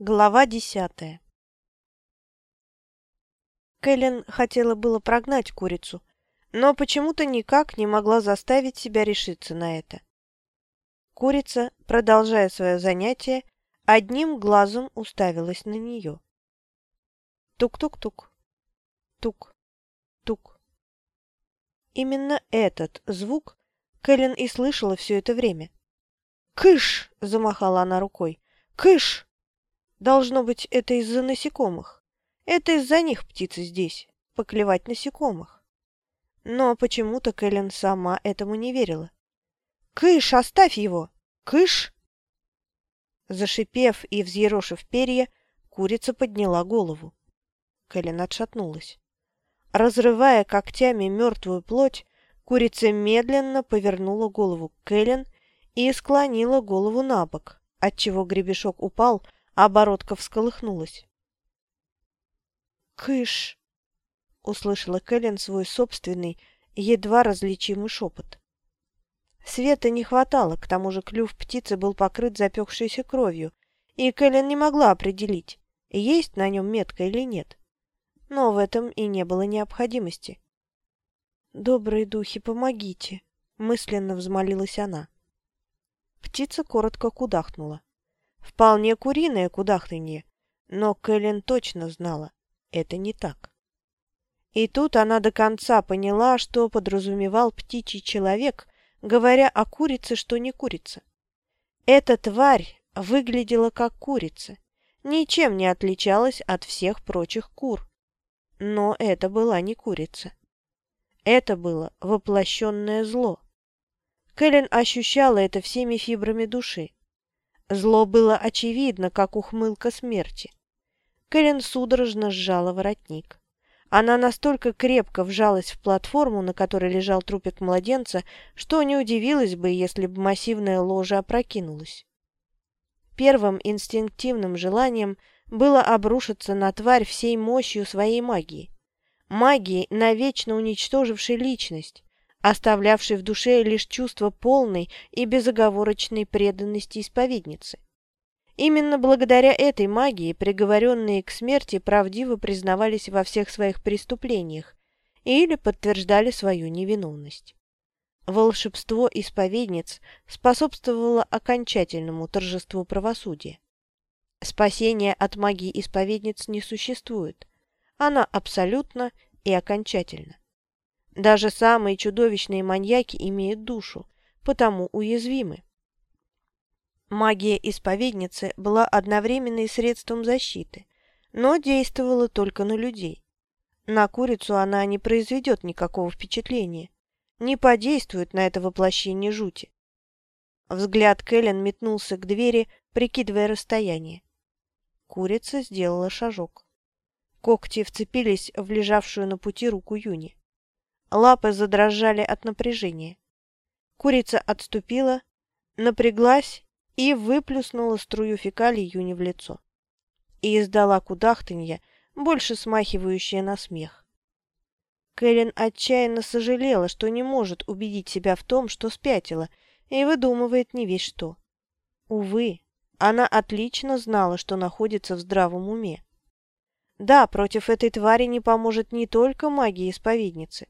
Глава десятая Кэлен хотела было прогнать курицу, но почему-то никак не могла заставить себя решиться на это. Курица, продолжая свое занятие, одним глазом уставилась на нее. Тук-тук-тук. Тук-тук. Именно этот звук Кэлен и слышала все это время. «Кыш!» – замахала она рукой. «Кыш!» Должно быть, это из-за насекомых. Это из-за них птицы здесь, поклевать насекомых. Но почему-то Кэлен сама этому не верила. «Кыш, оставь его! Кыш!» Зашипев и взъерошив перья, курица подняла голову. Кэлен отшатнулась. Разрывая когтями мертвую плоть, курица медленно повернула голову к Кэлен и склонила голову на бок, отчего гребешок упал, а бородка всколыхнулась. «Кыш!» — услышала Кэлен свой собственный, едва различимый шепот. Света не хватало, к тому же клюв птицы был покрыт запекшейся кровью, и Кэлен не могла определить, есть на нем метка или нет. Но в этом и не было необходимости. «Добрые духи, помогите!» — мысленно взмолилась она. Птица коротко кудахнула. Вполне куриное кудахтанье, но Кэлен точно знала, это не так. И тут она до конца поняла, что подразумевал птичий человек, говоря о курице, что не курица. Эта тварь выглядела как курица, ничем не отличалась от всех прочих кур. Но это была не курица. Это было воплощенное зло. Кэлен ощущала это всеми фибрами души. Зло было очевидно, как ухмылка смерти. Кэлен судорожно сжала воротник. Она настолько крепко вжалась в платформу, на которой лежал трупик младенца, что не удивилась бы, если бы массивная ложа опрокинулась. Первым инстинктивным желанием было обрушиться на тварь всей мощью своей магии. Магии, навечно уничтожившей личность, оставлявший в душе лишь чувство полной и безоговорочной преданности исповедницы. Именно благодаря этой магии приговоренные к смерти правдиво признавались во всех своих преступлениях или подтверждали свою невиновность. Волшебство исповедниц способствовало окончательному торжеству правосудия. Спасения от магии исповедниц не существует. Она абсолютно и окончательно. Даже самые чудовищные маньяки имеют душу, потому уязвимы. Магия исповедницы была одновременно и средством защиты, но действовала только на людей. На курицу она не произведет никакого впечатления, не подействует на это воплощение жути. Взгляд Кэлен метнулся к двери, прикидывая расстояние. Курица сделала шажок. Когти вцепились в лежавшую на пути руку Юни. Лапы задрожали от напряжения. Курица отступила, напряглась и выплюснула струю фекалий Юни в лицо. И издала кудахтанье, больше смахивающее на смех. Кэлен отчаянно сожалела, что не может убедить себя в том, что спятила, и выдумывает не весь что. Увы, она отлично знала, что находится в здравом уме. Да, против этой твари не поможет не только магия исповедницы.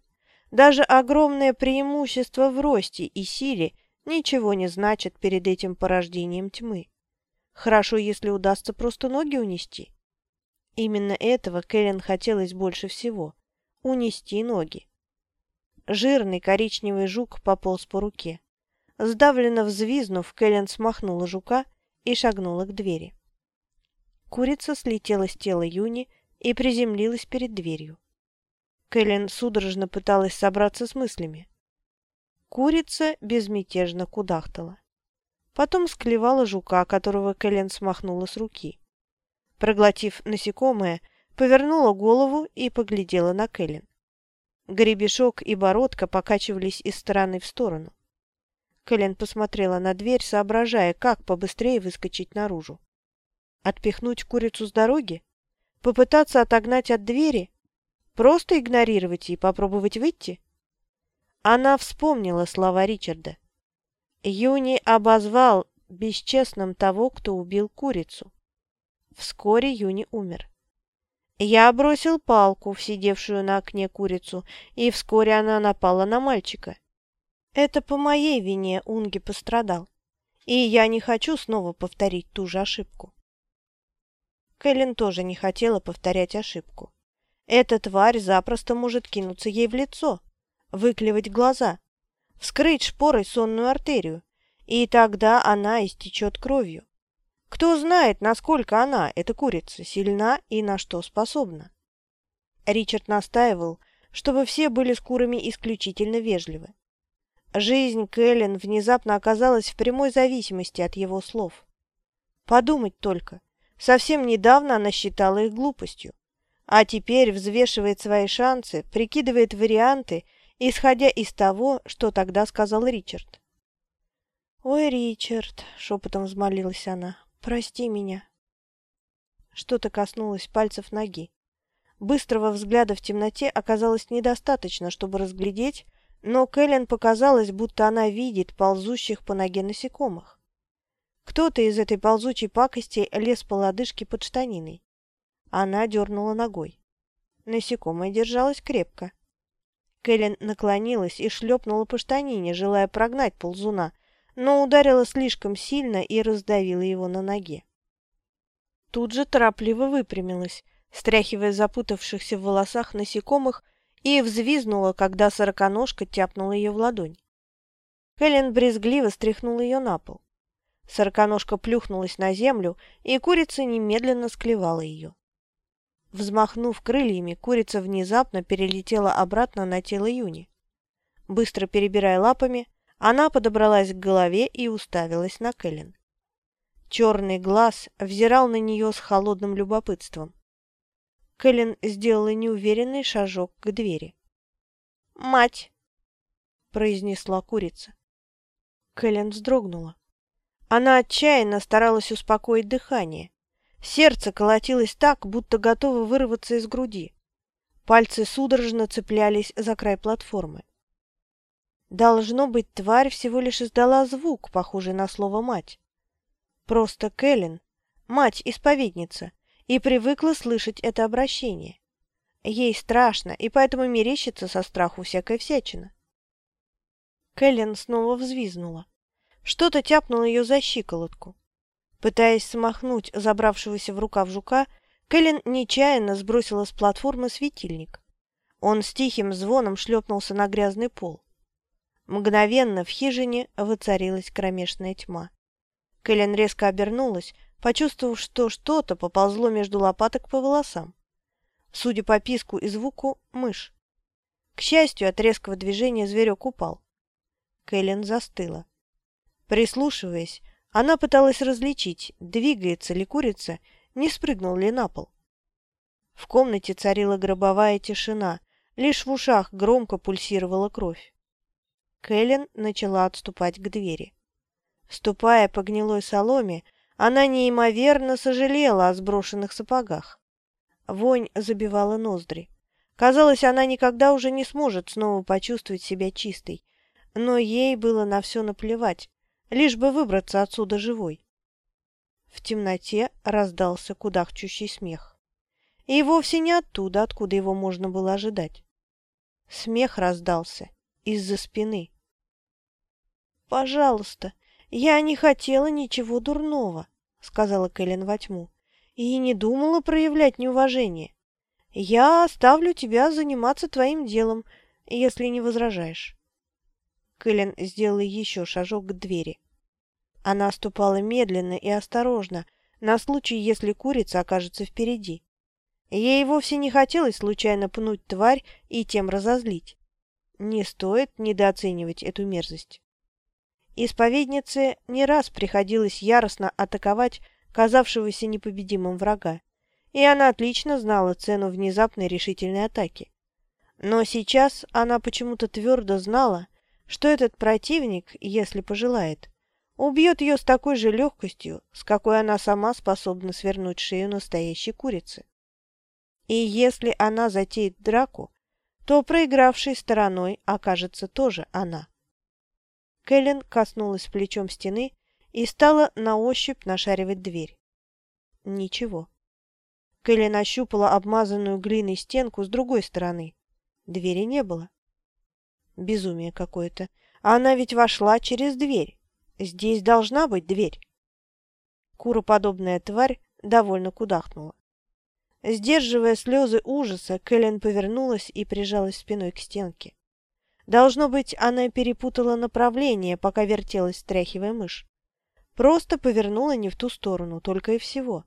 Даже огромное преимущество в росте и силе ничего не значит перед этим порождением тьмы. Хорошо, если удастся просто ноги унести. Именно этого Кэлен хотелось больше всего – унести ноги. Жирный коричневый жук пополз по руке. Сдавленно взвизнув, Кэлен смахнула жука и шагнула к двери. Курица слетела с тела Юни и приземлилась перед дверью. Кэлен судорожно пыталась собраться с мыслями. Курица безмятежно кудахтала. Потом склевала жука, которого Кэлен смахнула с руки. Проглотив насекомое, повернула голову и поглядела на Кэлен. Гребешок и бородка покачивались из стороны в сторону. Кэлен посмотрела на дверь, соображая, как побыстрее выскочить наружу. Отпихнуть курицу с дороги? Попытаться отогнать от двери? Просто игнорировать и попробовать выйти? Она вспомнила слова Ричарда. Юни обозвал бесчестным того, кто убил курицу. Вскоре Юни умер. Я бросил палку в сидевшую на окне курицу, и вскоре она напала на мальчика. Это по моей вине Унги пострадал, и я не хочу снова повторить ту же ошибку. Кэлен тоже не хотела повторять ошибку. Эта тварь запросто может кинуться ей в лицо, выклевать глаза, вскрыть шпорой сонную артерию, и тогда она истечет кровью. Кто знает, насколько она, эта курица, сильна и на что способна. Ричард настаивал, чтобы все были с курами исключительно вежливы. Жизнь Кэлен внезапно оказалась в прямой зависимости от его слов. Подумать только, совсем недавно она считала их глупостью, а теперь взвешивает свои шансы, прикидывает варианты, исходя из того, что тогда сказал Ричард. «Ой, Ричард!» — шепотом взмолилась она. «Прости меня». Что-то коснулось пальцев ноги. Быстрого взгляда в темноте оказалось недостаточно, чтобы разглядеть, но Кэлен показалось, будто она видит ползущих по ноге насекомых. Кто-то из этой ползучей пакости лез по лодыжке под штаниной. Она дернула ногой. Насекомое держалось крепко. Кэлен наклонилась и шлепнула по штанине, желая прогнать ползуна, но ударила слишком сильно и раздавила его на ноге. Тут же торопливо выпрямилась, стряхивая запутавшихся в волосах насекомых и взвизнула, когда сороконожка тяпнула ее в ладонь. Хелен брезгливо стряхнула ее на пол. Сороконожка плюхнулась на землю, и курица немедленно склевала ее. Взмахнув крыльями, курица внезапно перелетела обратно на тело Юни. Быстро перебирая лапами, она подобралась к голове и уставилась на Кэлен. Черный глаз взирал на нее с холодным любопытством. Кэлен сделала неуверенный шажок к двери. «Мать!» — произнесла курица. Кэлен вздрогнула. Она отчаянно старалась успокоить дыхание. Сердце колотилось так, будто готово вырваться из груди. Пальцы судорожно цеплялись за край платформы. Должно быть, тварь всего лишь издала звук, похожий на слово «мать». Просто Кэлен, мать-исповедница, и привыкла слышать это обращение. Ей страшно, и поэтому мерещится со страху всякая всячина. Кэлен снова взвизнула. Что-то тяпнуло ее за щиколотку. Пытаясь смахнуть забравшегося в рукав жука, Кэлен нечаянно сбросила с платформы светильник. Он с тихим звоном шлепнулся на грязный пол. Мгновенно в хижине воцарилась кромешная тьма. Кэлен резко обернулась, почувствовав, что что-то поползло между лопаток по волосам. Судя по писку и звуку, мышь. К счастью, от резкого движения зверек упал. Кэлен застыла. Прислушиваясь, она пыталась различить, двигается ли курица, не спрыгнул ли на пол. В комнате царила гробовая тишина, лишь в ушах громко пульсировала кровь. Кэлен начала отступать к двери. Ступая по гнилой соломе, она неимоверно сожалела о сброшенных сапогах. Вонь забивала ноздри. Казалось, она никогда уже не сможет снова почувствовать себя чистой, но ей было на все наплевать, лишь бы выбраться отсюда живой. В темноте раздался кудахчущий смех. И вовсе не оттуда, откуда его можно было ожидать. Смех раздался из-за спины. «Пожалуйста, я не хотела ничего дурного», — сказала Кэлен во тьму, «и не думала проявлять неуважение. Я оставлю тебя заниматься твоим делом, если не возражаешь». Кэлен сделала еще шажок к двери. Она ступала медленно и осторожно, на случай, если курица окажется впереди. Ей вовсе не хотелось случайно пнуть тварь и тем разозлить. Не стоит недооценивать эту мерзость. Исповеднице не раз приходилось яростно атаковать казавшегося непобедимым врага, и она отлично знала цену внезапной решительной атаки. Но сейчас она почему-то твердо знала, что этот противник, если пожелает, убьет ее с такой же легкостью, с какой она сама способна свернуть шею настоящей курицы. И если она затеет драку, то проигравшей стороной окажется тоже она. Кэлен коснулась плечом стены и стала на ощупь нашаривать дверь. Ничего. Кэлен ощупала обмазанную глиной стенку с другой стороны. Двери не было. Безумие какое-то. А она ведь вошла через дверь. Здесь должна быть дверь. Куроподобная тварь довольно кудахнула. Сдерживая слезы ужаса, Кэлен повернулась и прижалась спиной к стенке. Должно быть, она перепутала направление, пока вертелась, стряхивая мышь. Просто повернула не в ту сторону, только и всего.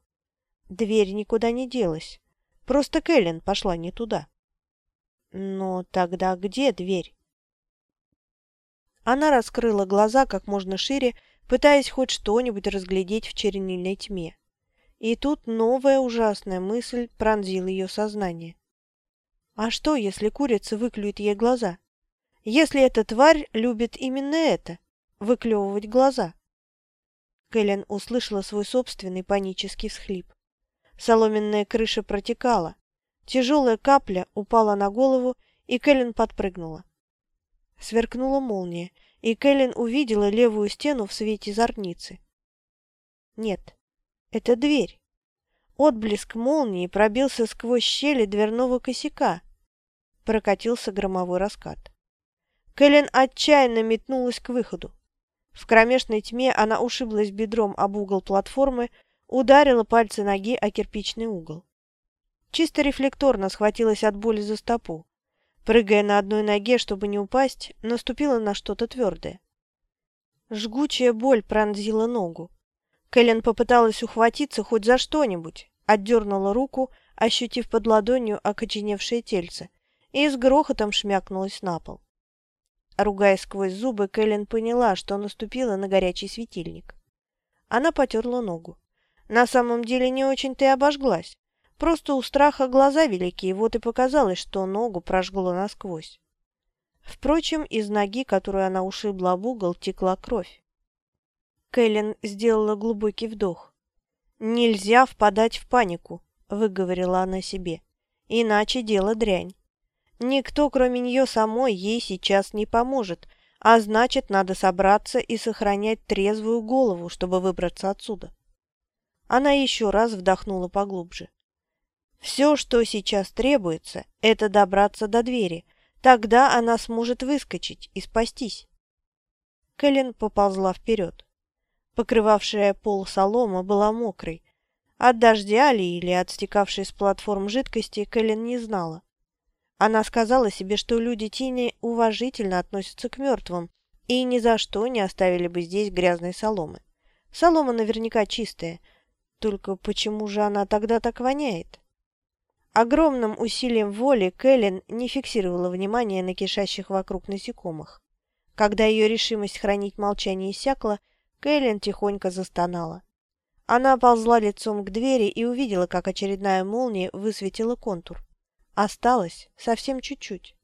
Дверь никуда не делась. Просто Кэлен пошла не туда. Но тогда где дверь? Она раскрыла глаза как можно шире, пытаясь хоть что-нибудь разглядеть в чернильной тьме. И тут новая ужасная мысль пронзила ее сознание. А что, если курица выклюет ей глаза? если эта тварь любит именно это – выклевывать глаза. Кэлен услышала свой собственный панический всхлип. Соломенная крыша протекала. Тяжелая капля упала на голову, и Кэлен подпрыгнула. Сверкнула молния, и Кэлен увидела левую стену в свете зорницы. Нет, это дверь. Отблеск молнии пробился сквозь щели дверного косяка. Прокатился громовой раскат. Кэлен отчаянно метнулась к выходу. В кромешной тьме она ушиблась бедром об угол платформы, ударила пальцы ноги о кирпичный угол. Чисто рефлекторно схватилась от боли за стопу. Прыгая на одной ноге, чтобы не упасть, наступила на что-то твердое. Жгучая боль пронзила ногу. Кэлен попыталась ухватиться хоть за что-нибудь, отдернула руку, ощутив под ладонью окоченевшее тельце, и с грохотом шмякнулась на пол. Ругаясь сквозь зубы, Кэлен поняла, что наступила на горячий светильник. Она потерла ногу. На самом деле не очень-то и обожглась. Просто у страха глаза великие, вот и показалось, что ногу прожгло насквозь. Впрочем, из ноги, которую она ушибла об угол, текла кровь. Кэлен сделала глубокий вдох. «Нельзя впадать в панику», — выговорила она себе. «Иначе дело дрянь. Никто, кроме нее самой, ей сейчас не поможет, а значит, надо собраться и сохранять трезвую голову, чтобы выбраться отсюда. Она еще раз вдохнула поглубже. Все, что сейчас требуется, это добраться до двери. Тогда она сможет выскочить и спастись. Кэлен поползла вперед. Покрывавшая пол солома была мокрой. От дождя ли или от стекавшей с платформ жидкости Кэлен не знала. Она сказала себе, что люди Тини уважительно относятся к мертвым и ни за что не оставили бы здесь грязной соломы. Солома наверняка чистая, только почему же она тогда так воняет? Огромным усилием воли Кэлен не фиксировала внимание на кишащих вокруг насекомых. Когда ее решимость хранить молчание иссякла, Кэлен тихонько застонала. Она ползла лицом к двери и увидела, как очередная молния высветила контур. Осталось совсем чуть-чуть.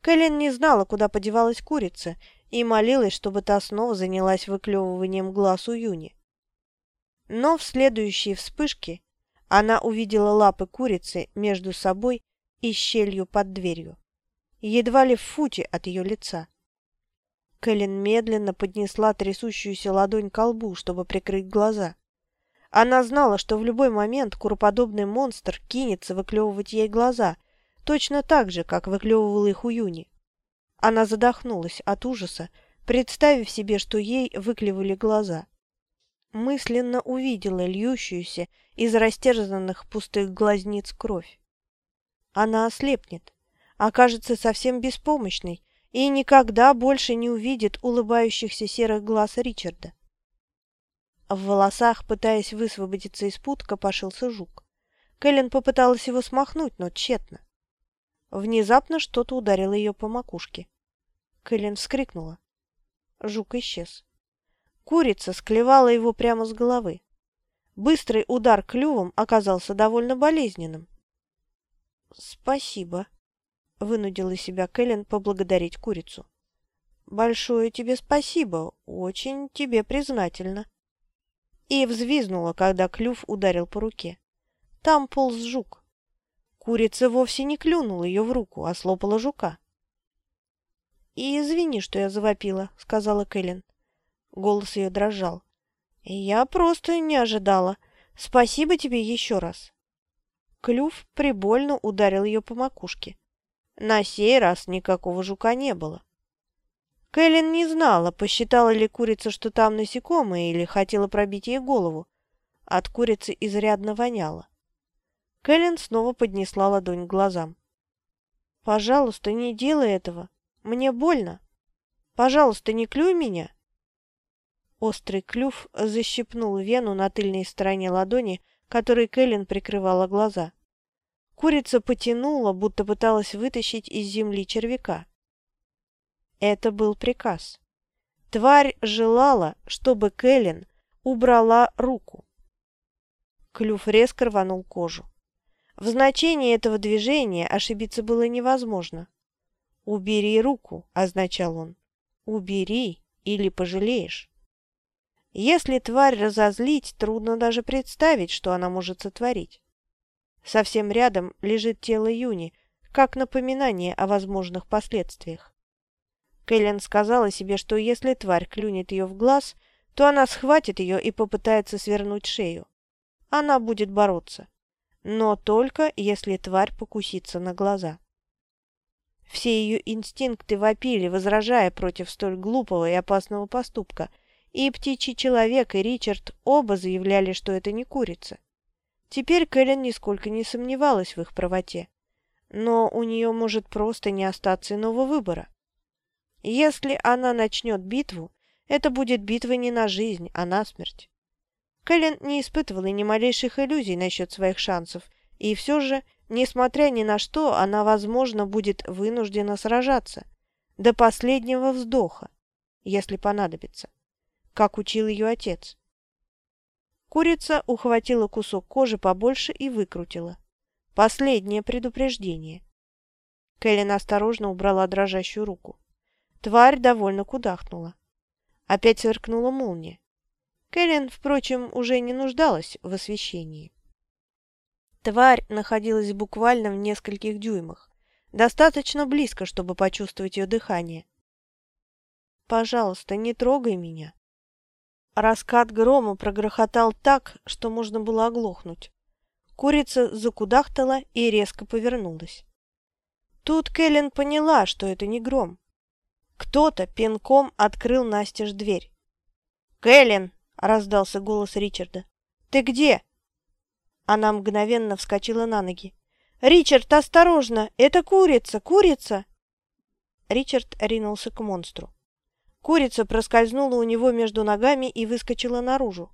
Кэлен не знала, куда подевалась курица, и молилась, чтобы та снова занялась выклевыванием глаз у Юни. Но в следующей вспышке она увидела лапы курицы между собой и щелью под дверью, едва ли в футе от ее лица. Кэлен медленно поднесла трясущуюся ладонь к лбу, чтобы прикрыть глаза. Она знала, что в любой момент куроподобный монстр кинется выклевывать ей глаза, точно так же, как выклевывал их у Юни. Она задохнулась от ужаса, представив себе, что ей выклевали глаза. Мысленно увидела льющуюся из растерзанных пустых глазниц кровь. Она ослепнет, окажется совсем беспомощной и никогда больше не увидит улыбающихся серых глаз Ричарда. В волосах, пытаясь высвободиться из пут, копошился жук. Кэлен попыталась его смахнуть, но тщетно. Внезапно что-то ударило ее по макушке. Кэлен вскрикнула. Жук исчез. Курица склевала его прямо с головы. Быстрый удар клювом оказался довольно болезненным. «Спасибо», — вынудила себя Кэлен поблагодарить курицу. «Большое тебе спасибо, очень тебе признательна» и взвизнула, когда клюв ударил по руке. Там полз жук. Курица вовсе не клюнула ее в руку, а слопала жука. «И извини, что я завопила», — сказала Кэлен. Голос ее дрожал. «Я просто не ожидала. Спасибо тебе еще раз. Клюв прибольно ударил ее по макушке. На сей раз никакого жука не было. Кэлен не знала, посчитала ли курица, что там насекомые, или хотела пробить ей голову. От курицы изрядно воняло. Кэлен снова поднесла ладонь к глазам. «Пожалуйста, не делай этого. Мне больно. Пожалуйста, не клюй меня». Острый клюв защипнул вену на тыльной стороне ладони, которой Кэлен прикрывала глаза. Курица потянула, будто пыталась вытащить из земли червяка. Это был приказ. Тварь желала, чтобы Кэлен убрала руку. Клюв резко рванул кожу. В значении этого движения ошибиться было невозможно. «Убери руку», — означал он. «Убери, или пожалеешь». Если тварь разозлить, трудно даже представить, что она может сотворить. Совсем рядом лежит тело Юни, как напоминание о возможных последствиях. Кэлен сказала себе, что если тварь клюнет ее в глаз, то она схватит ее и попытается свернуть шею. Она будет бороться. Но только если тварь покусится на глаза. Все ее инстинкты вопили, возражая против столь глупого и опасного поступка, и птичий человек, и Ричард оба заявляли, что это не курица. Теперь Кэлен нисколько не сомневалась в их правоте. Но у нее может просто не остаться иного выбора. Если она начнет битву, это будет битва не на жизнь, а на смерть. Кэлен не испытывала ни малейших иллюзий насчет своих шансов, и все же, несмотря ни на что, она, возможно, будет вынуждена сражаться до последнего вздоха, если понадобится как учил ее отец. Курица ухватила кусок кожи побольше и выкрутила. Последнее предупреждение. Кэлен осторожно убрала дрожащую руку. Тварь довольно кудахнула. Опять сверкнула молния. Кэлен, впрочем, уже не нуждалась в освещении. Тварь находилась буквально в нескольких дюймах, достаточно близко, чтобы почувствовать ее дыхание. «Пожалуйста, не трогай меня», Раскат грома прогрохотал так, что можно было оглохнуть. Курица закудахтала и резко повернулась. Тут Кэлен поняла, что это не гром. Кто-то пинком открыл настежь дверь. «Кэлен!» — раздался голос Ричарда. «Ты где?» Она мгновенно вскочила на ноги. «Ричард, осторожно! Это курица! Курица!» Ричард ринулся к монстру. Курица проскользнула у него между ногами и выскочила наружу.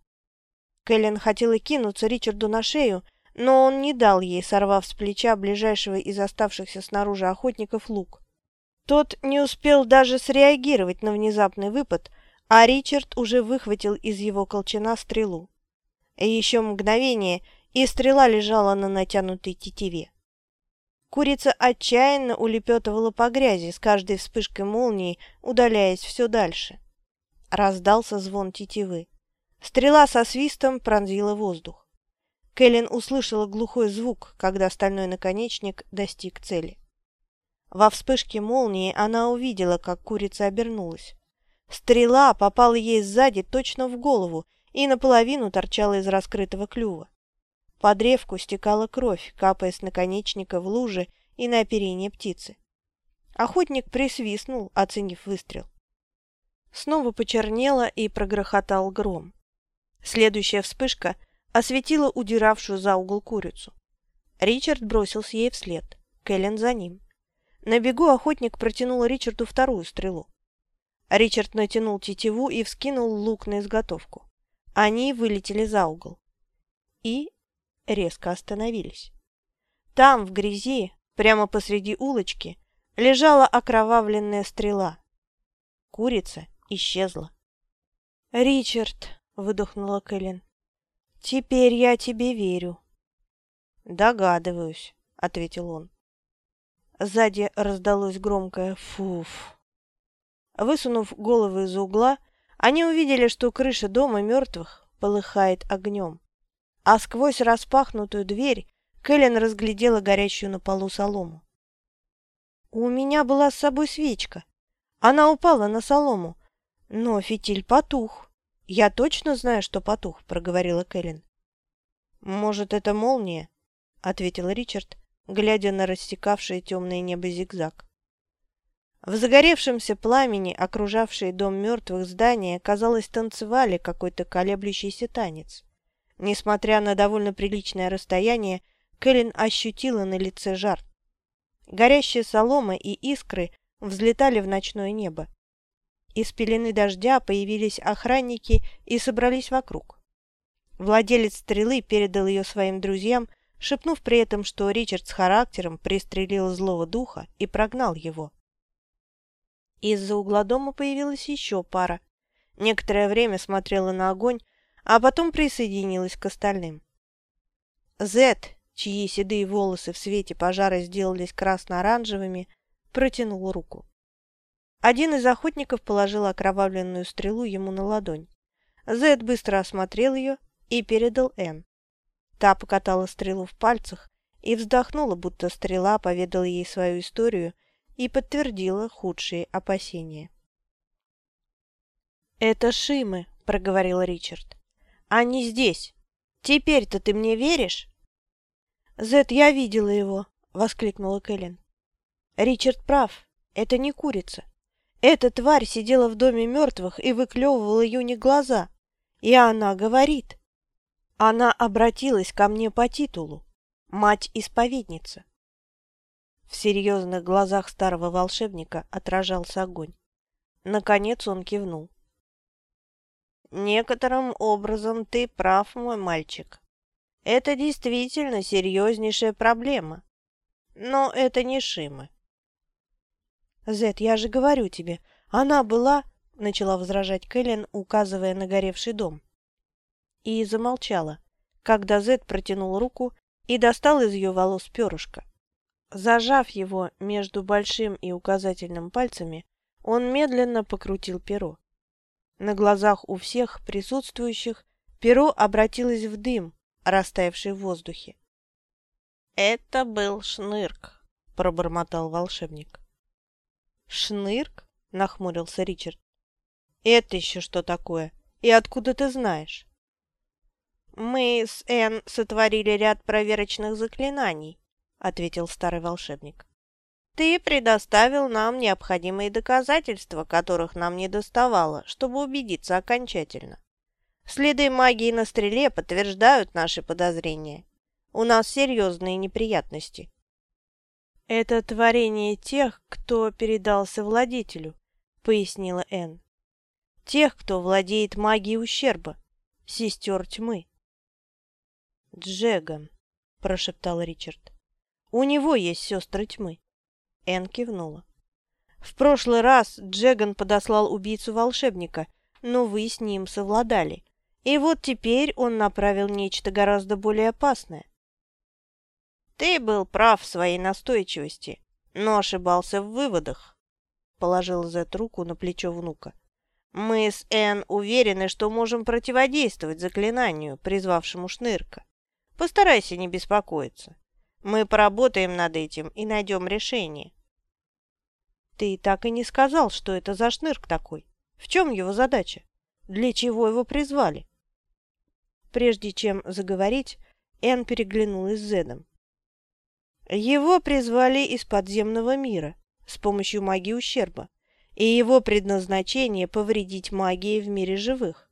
Кэлен хотела кинуться Ричарду на шею, но он не дал ей, сорвав с плеча ближайшего из оставшихся снаружи охотников лук. Тот не успел даже среагировать на внезапный выпад, а Ричард уже выхватил из его колчана стрелу. Еще мгновение, и стрела лежала на натянутой тетиве. Курица отчаянно улепетывала по грязи, с каждой вспышкой молнии удаляясь все дальше. Раздался звон тетивы. Стрела со свистом пронзила воздух. Кэлен услышала глухой звук, когда стальной наконечник достиг цели. Во вспышке молнии она увидела, как курица обернулась. Стрела попала ей сзади точно в голову и наполовину торчала из раскрытого клюва. По древку стекала кровь, капая с наконечника в луже и на оперение птицы. Охотник присвистнул, оценив выстрел. Снова почернело и прогрохотал гром. Следующая вспышка осветила удиравшую за угол курицу. Ричард бросился ей вслед, Кэлен за ним. На бегу охотник протянул Ричарду вторую стрелу. Ричард натянул тетиву и вскинул лук на изготовку. Они вылетели за угол. И резко остановились. Там, в грязи, прямо посреди улочки, лежала окровавленная стрела. Курица исчезла. «Ричард», — выдохнула Кэлен, — «теперь я тебе верю». «Догадываюсь», — ответил он. Сзади раздалось громкое «фуф». Высунув головы из угла, они увидели, что крыша дома мертвых полыхает огнем а сквозь распахнутую дверь Кэлен разглядела горящую на полу солому. «У меня была с собой свечка. Она упала на солому, но фитиль потух. Я точно знаю, что потух», — проговорила Кэлен. «Может, это молния?» — ответил Ричард, глядя на рассекавшее темное небо зигзаг. В загоревшемся пламени, окружавшие дом мертвых здания, казалось, танцевали какой-то колеблющийся танец. Несмотря на довольно приличное расстояние, Кэлен ощутила на лице жар. Горящие солома и искры взлетали в ночное небо. Из пелены дождя появились охранники и собрались вокруг. Владелец стрелы передал ее своим друзьям, шепнув при этом, что Ричард с характером пристрелил злого духа и прогнал его. Из-за угла дома появилась еще пара. Некоторое время смотрела на огонь, а потом присоединилась к остальным. Зет, чьи седые волосы в свете пожара сделались красно-оранжевыми, протянул руку. Один из охотников положил окровавленную стрелу ему на ладонь. Зед быстро осмотрел ее и передал Энн. Та покатала стрелу в пальцах и вздохнула, будто стрела поведала ей свою историю и подтвердила худшие опасения. «Это Шимы», — проговорил Ричард. «Они здесь. Теперь-то ты мне веришь?» «Зет, я видела его», — воскликнула Кэлен. «Ричард прав. Это не курица. Эта тварь сидела в доме мертвых и выклевывала Юне глаза. И она говорит. Она обратилась ко мне по титулу. Мать-исповедница. В серьезных глазах старого волшебника отражался огонь. Наконец он кивнул. «Некоторым образом ты прав, мой мальчик. Это действительно серьезнейшая проблема. Но это не Шимы». «Зет, я же говорю тебе, она была...» — начала возражать Кэлен, указывая на горевший дом. И замолчала, когда Зет протянул руку и достал из ее волос перышко. Зажав его между большим и указательным пальцами, он медленно покрутил перо. На глазах у всех присутствующих перо обратилось в дым, растаявший в воздухе. «Это был шнырк», — пробормотал волшебник. «Шнырк?» — нахмурился Ричард. «Это еще что такое? И откуда ты знаешь?» «Мы с Энн сотворили ряд проверочных заклинаний», — ответил старый волшебник. «Ты предоставил нам необходимые доказательства, которых нам не доставало, чтобы убедиться окончательно. Следы магии на стреле подтверждают наши подозрения. У нас серьезные неприятности». «Это творение тех, кто передался владетелю», — пояснила Энн. «Тех, кто владеет магией ущерба, сестер тьмы». «Джеган», — прошептал Ричард. У него есть сестры тьмы. Энн кивнула. В прошлый раз Джеган подослал убийцу волшебника, но вы с ним совладали. И вот теперь он направил нечто гораздо более опасное. Ты был прав в своей настойчивости, но ошибался в выводах, положил Зет руку на плечо внука. Мы с Энн уверены, что можем противодействовать заклинанию, призвавшему Шнырка. Постарайся не беспокоиться. Мы поработаем над этим и найдем решение. Ты так и не сказал, что это за шнырк такой. В чем его задача? Для чего его призвали? Прежде чем заговорить, Энн переглянулась с Зедом. Его призвали из подземного мира с помощью магии ущерба, и его предназначение – повредить магией в мире живых.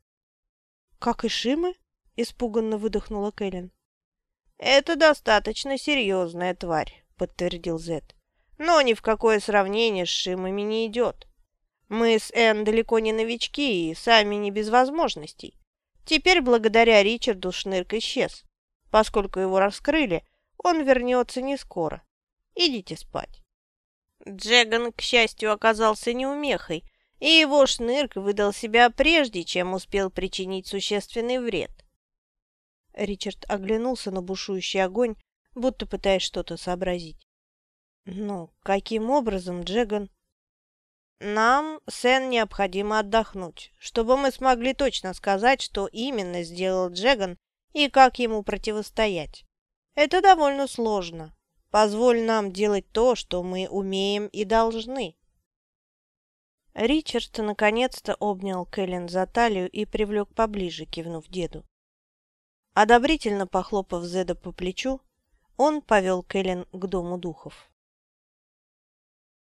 «Как и Шимы?» – испуганно выдохнула Кэлен. «Это достаточно серьезная тварь», — подтвердил Зет. «Но ни в какое сравнение с Шимами не идет. Мы с Энн далеко не новички и сами не без возможностей. Теперь благодаря Ричарду Шнырк исчез. Поскольку его раскрыли, он вернется не скоро. Идите спать». Джеган, к счастью, оказался неумехой, и его Шнырк выдал себя прежде, чем успел причинить существенный вред. Ричард оглянулся на бушующий огонь, будто пытаясь что-то сообразить. «Ну, каким образом, Джеган?» «Нам, Сен, необходимо отдохнуть, чтобы мы смогли точно сказать, что именно сделал Джеган и как ему противостоять. Это довольно сложно. Позволь нам делать то, что мы умеем и должны». Ричард наконец-то обнял Кэлен за талию и привлек поближе, кивнув деду. Одобрительно похлопав Зеда по плечу, он повел Кэлен к дому духов.